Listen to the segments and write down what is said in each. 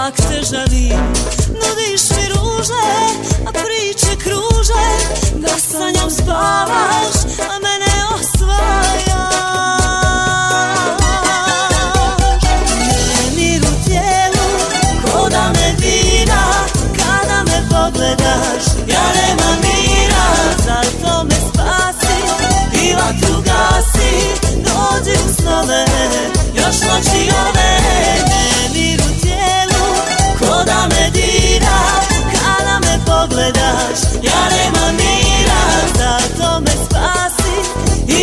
Ak te žalim, nudiš mi ruže A priče kruže.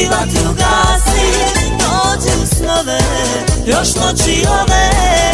batju gasi u snove, još noći ove.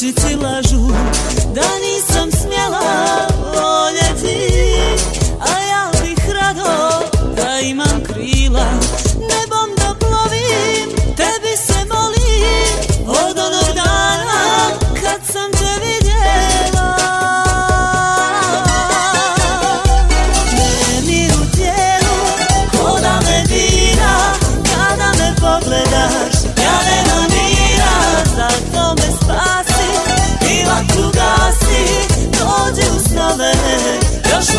city life. спаси, до дім славе, я ж